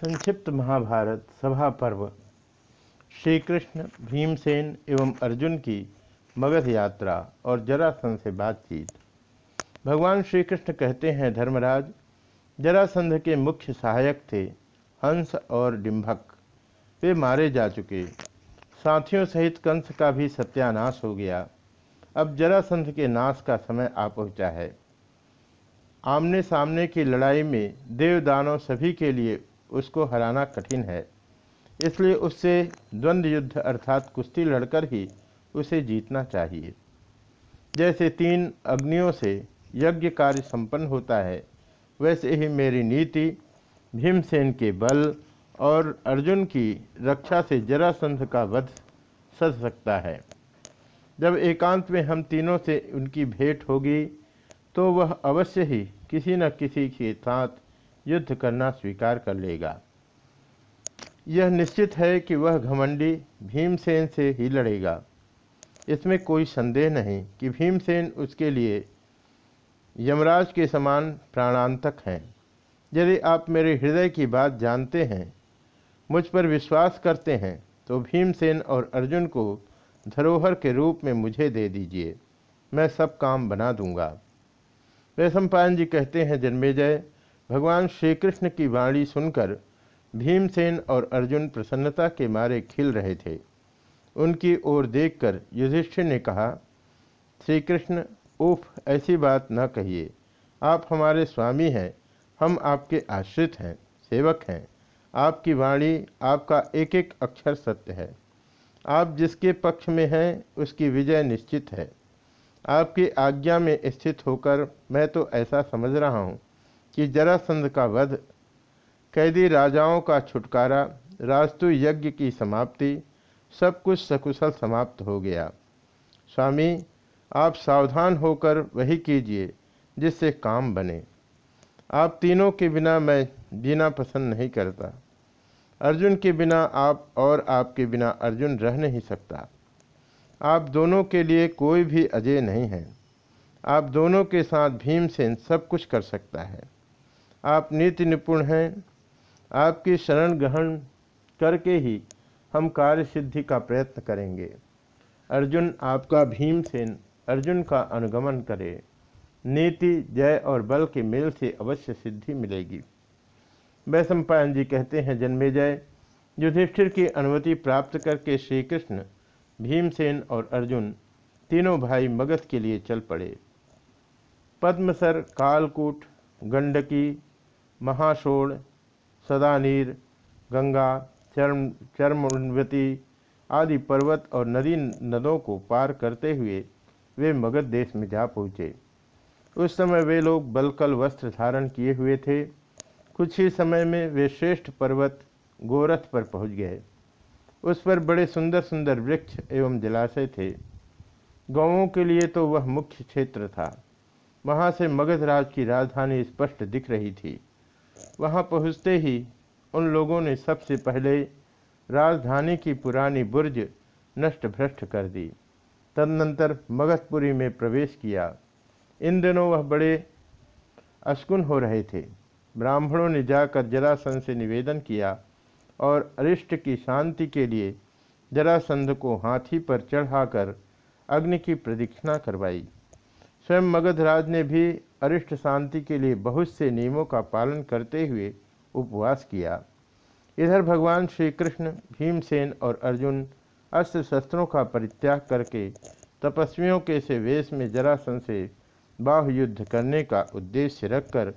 संक्षिप्त महाभारत सभा पर्व। श्री कृष्ण भीमसेन एवं अर्जुन की मगध यात्रा और जरासंध से बातचीत। भगवान श्री कृष्ण कहते हैं, धर्मराज, जरासंध के मुख्य सहायक थे हंस और डिम्भक वे मारे जा चुके। साथियों सहित कंस का भी सत्यानाश हो गया। अब जरासंध के नाश का समय आ पहुँचा है। आमने सामने की लड़ाई में देवदानों सभी के लिए उसको हराना कठिन है। इसलिए उससे द्वंद्व युद्ध अर्थात कुश्ती लड़कर ही उसे जीतना चाहिए। जैसे तीन अग्नियों से यज्ञ कार्य संपन्न होता है, वैसे ही मेरी नीति भीमसेन के बल और अर्जुन की रक्षा से जरासंध का वध सज सकता है। जब एकांत में हम तीनों से उनकी भेंट होगी तो वह अवश्य ही किसी न किसी के साथ युद्ध करना स्वीकार कर लेगा। यह निश्चित है कि वह घमंडी भीमसेन से ही लड़ेगा। इसमें कोई संदेह नहीं कि भीमसेन उसके लिए यमराज के समान प्राणांतक हैं। यदि आप मेरे हृदय की बात जानते हैं, मुझ पर विश्वास करते हैं तो भीमसेन और अर्जुन को धरोहर के रूप में मुझे दे दीजिए। मैं सब काम बना दूँगा। वैशंपायन जी कहते हैं, जन्मेजय भगवान श्री कृष्ण की वाणी सुनकर भीमसेन और अर्जुन प्रसन्नता के मारे खिल रहे थे। उनकी ओर देखकर युधिष्ठिर ने कहा श्री कृष्ण उफ, ऐसी बात न कहिए। आप हमारे स्वामी हैं, हम आपके आश्रित हैं, सेवक हैं। आपकी वाणी आपका एक एक अक्षर सत्य है। आप जिसके पक्ष में हैं, उसकी विजय निश्चित है। आपकी आज्ञा में स्थित होकर मैं तो ऐसा समझ रहा हूँ। कि जरासंध का वध, कैदी राजाओं का छुटकारा राजतु यज्ञ की समाप्ति, सब कुछ सकुशल समाप्त हो गया। स्वामी, आप सावधान होकर वही कीजिए जिससे काम बने। आप तीनों के बिना मैं जीना पसंद नहीं करता। अर्जुन के बिना आप और आपके बिना अर्जुन रह नहीं सकता। आप दोनों के लिए कोई भी अजय नहीं है। आप दोनों के साथ भीमसेन सब कुछ कर सकता है। आप नीति निपुण हैं, आपकी शरण ग्रहण करके ही हम कार्य सिद्धि का प्रयत्न करेंगे। अर्जुन आपका भीमसेन, अर्जुन का अनुगमन करे। नीति, जय और बल के मेल से अवश्य सिद्धि मिलेगी। वैशंपायन जी कहते हैं, जन्मे जय। युधिष्ठिर की अनुमति प्राप्त करके श्री कृष्ण भीमसेन और अर्जुन तीनों भाई मगध के लिए चल पड़े। पद्मसर, कालकूट, गंडकी महाशोण, सदानीर, गंगा, चर्म चरमवती आदि पर्वत और नदी नदों को पार करते हुए वे मगध देश में जा पहुँचे। उस समय वे लोग बलकल वस्त्र धारण किए हुए थे। कुछ ही समय में वे श्रेष्ठ पर्वत गोरथ पर पहुँच गए। उस पर बड़े सुंदर सुंदर वृक्ष एवं जलाशय थे। गाँवों के लिए तो वह मुख्य क्षेत्र था। वहाँ से मगधराज की राजधानी स्पष्ट दिख रही थी। वहाँ पहुँचते ही उन लोगों ने सबसे पहले राजधानी की पुरानी बुर्ज नष्ट भ्रष्ट कर दी। तदनंतर मगधपुरी में प्रवेश किया। इन दिनों वह बड़े अस्कुन हो रहे थे। ब्राह्मणों ने जाकर जरासंध से निवेदन किया और अरिष्ट की शांति के लिए जरासंध को हाथी पर चढ़ाकर अग्नि की प्रदीक्षिणा करवाई। स्वयं मगधराज ने भी अरिष्ट शांति के लिए बहुत से नियमों का पालन करते हुए उपवास किया। इधर भगवान श्री कृष्ण भीमसेन और अर्जुन अस्त्र शस्त्रों का परित्याग करके तपस्वियों के से वेश में जरासन से बाह युद्ध करने का उद्देश्य रखकर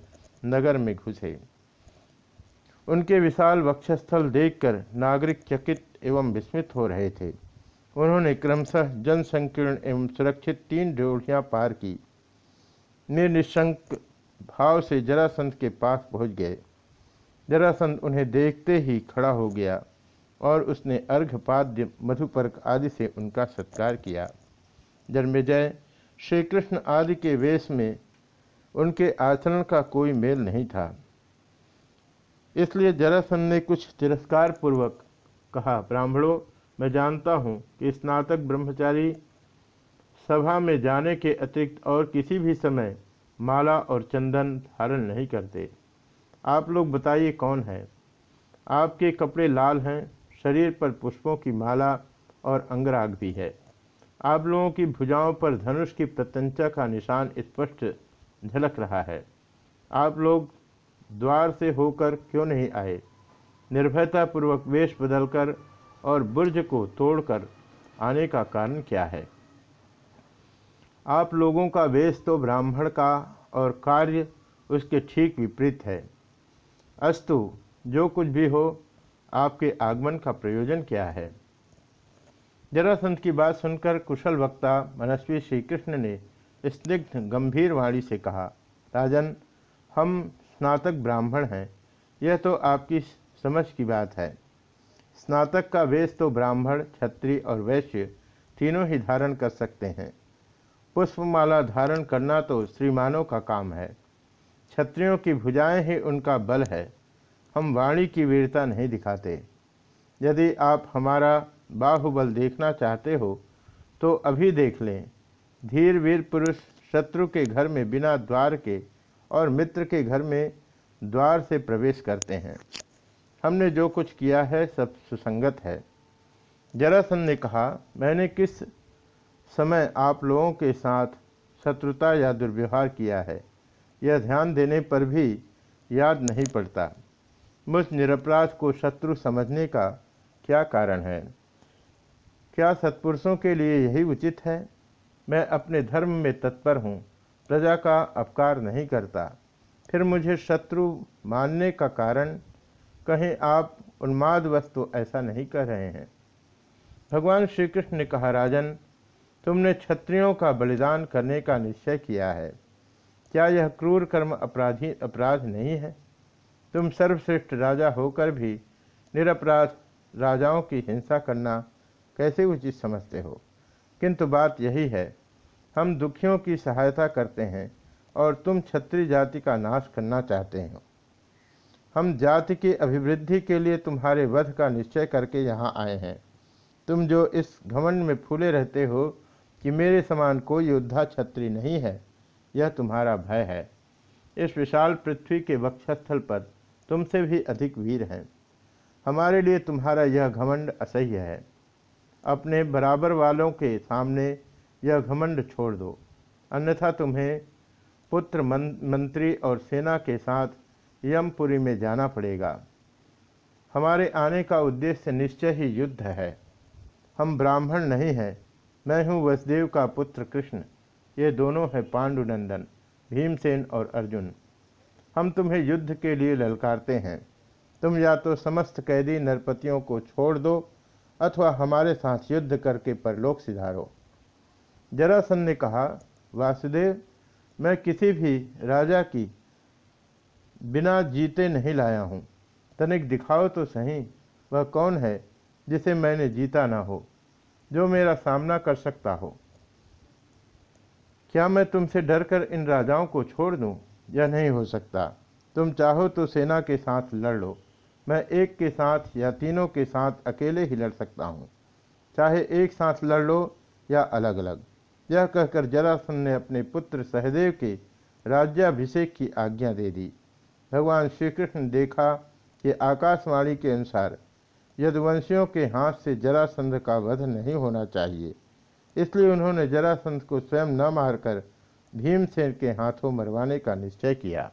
नगर में घुसे। उनके विशाल वक्षस्थल देखकर नागरिक चकित एवं विस्मित हो रहे थे। उन्होंने क्रमशः जनसंकीर्ण एवं सुरक्षित तीन ड्योढ़ियाँ पार की। निर्निशंक भाव से जरासंध के पास पहुँच गए। जरासंध उन्हें देखते ही खड़ा हो गया और उसने अर्घपाद्य, मधुपर्क आदि से उनका सत्कार किया। जन्मेजय श्री कृष्ण आदि के वेश में उनके आचरण का कोई मेल नहीं था। इसलिए जरासंध ने कुछ तिरस्कार पूर्वक कहा, ब्राह्मणों, मैं जानता हूँ कि स्नातक ब्रह्मचारी सभा में जाने के अतिरिक्त और किसी भी समय माला और चंदन धारण नहीं करते। आप लोग बताइए कौन है? आपके कपड़े लाल हैं, शरीर पर पुष्पों की माला और अंगराग भी है। आप लोगों की भुजाओं पर धनुष की प्रत्यंचा का निशान स्पष्ट झलक रहा है। आप लोग द्वार से होकर क्यों नहीं आए? निर्भयता पूर्वक वेश बदलकर और बुर्ज को तोड़कर आने का कारण क्या है? आप लोगों का वेश तो ब्राह्मण का और कार्य उसके ठीक विपरीत है। अस्तु, जो कुछ भी हो, आपके आगमन का प्रयोजन क्या है? जरासंत की बात सुनकर कुशल वक्ता मनस्वी श्री कृष्ण ने स्निग्ध, गंभीर वाणी से कहा, राजन, हम स्नातक ब्राह्मण हैं। यह तो आपकी समझ की बात है। स्नातक का वेश तो ब्राह्मण, क्षत्रिय और वैश्य तीनों ही धारण कर सकते हैं। पुष्पमाला धारण करना तो श्रीमानों का काम है। क्षत्रियों की भुजाएँ ही उनका बल है। हम वाणी की वीरता नहीं दिखाते। यदि आप हमारा बाहुबल देखना चाहते हो तो अभी देख लें। धीर वीर पुरुष शत्रु के घर में बिना द्वार के और मित्र के घर में द्वार से प्रवेश करते हैं। हमने जो कुछ किया है, सब सुसंगत है। जरासन ने कहा, मैंने किस समय आप लोगों के साथ शत्रुता या दुर्व्यवहार किया है। यह ध्यान देने पर भी याद नहीं पड़ता। मुझ निरपराध को शत्रु समझने का क्या कारण है? क्या सत्पुरुषों के लिए यही उचित है? मैं अपने धर्म में तत्पर हूँ, प्रजा का अपकार नहीं करता। फिर मुझे शत्रु मानने का कारण? कहीं आप उन्माद वस्तु ऐसा नहीं कर रहे हैं। भगवान श्री कृष्ण ने कहा, राजन तुमने क्षत्रियों का बलिदान करने का निश्चय किया है। क्या यह क्रूर कर्म अपराधी अपराध नहीं है? तुम सर्वश्रेष्ठ राजा होकर भी निरपराध राजाओं की हिंसा करना कैसे उचित समझते हो? किंतु बात यही है, हम दुखियों की सहायता करते हैं और तुम क्षत्रिय जाति का नाश करना चाहते हो। हम जाति की अभिवृद्धि के लिए तुम्हारे वध का निश्चय करके यहाँ आए हैं। तुम जो इस घमंड में फूले रहते हो कि मेरे समान कोई योद्धा छत्री नहीं है, यह तुम्हारा भय है। इस विशाल पृथ्वी के वक्षस्थल पर तुमसे भी अधिक वीर हैं। हमारे लिए तुम्हारा यह घमंड असह्य है। अपने बराबर वालों के सामने यह घमंड छोड़ दो। अन्यथा तुम्हें पुत्र मंत्री और सेना के साथ यमपुरी में जाना पड़ेगा। हमारे आने का उद्देश्य निश्चय ही युद्ध है। हम ब्राह्मण नहीं हैं मैं हूँ वसुदेव का पुत्र कृष्ण। ये दोनों हैं पांडुनंदन, भीमसेन और अर्जुन। हम तुम्हें युद्ध के लिए ललकारते हैं। तुम या तो समस्त कैदी नरपतियों को छोड़ दो, अथवा हमारे साथ युद्ध करके परलोक सिधारो। जरासन ने कहा, वासुदेव, मैं किसी भी राजा की बिना जीते नहीं लाया हूँ। तनिक दिखाओ तो सही, वह कौन है जिसे मैंने जीता ना हो? जो मेरा सामना कर सकता हो। क्या मैं तुमसे डरकर इन राजाओं को छोड़ दूँ? यह नहीं हो सकता? तुम चाहो तो सेना के साथ लड़ लो। मैं एक के साथ या तीनों के साथ अकेले ही लड़ सकता हूँ। चाहे एक साथ लड़ लो या अलग अलग यह कहकर जरासन ने अपने पुत्र सहदेव के राज्याभिषेक की आज्ञा दे दी। भगवान श्री कृष्ण देखा कि आकाशवाणी के अनुसार यदुवंशियों के हाथ से जरासंध का वध नहीं होना चाहिए। इसलिए उन्होंने जरासंध को स्वयं न मारकर भीमसेन के हाथों मरवाने का निश्चय किया।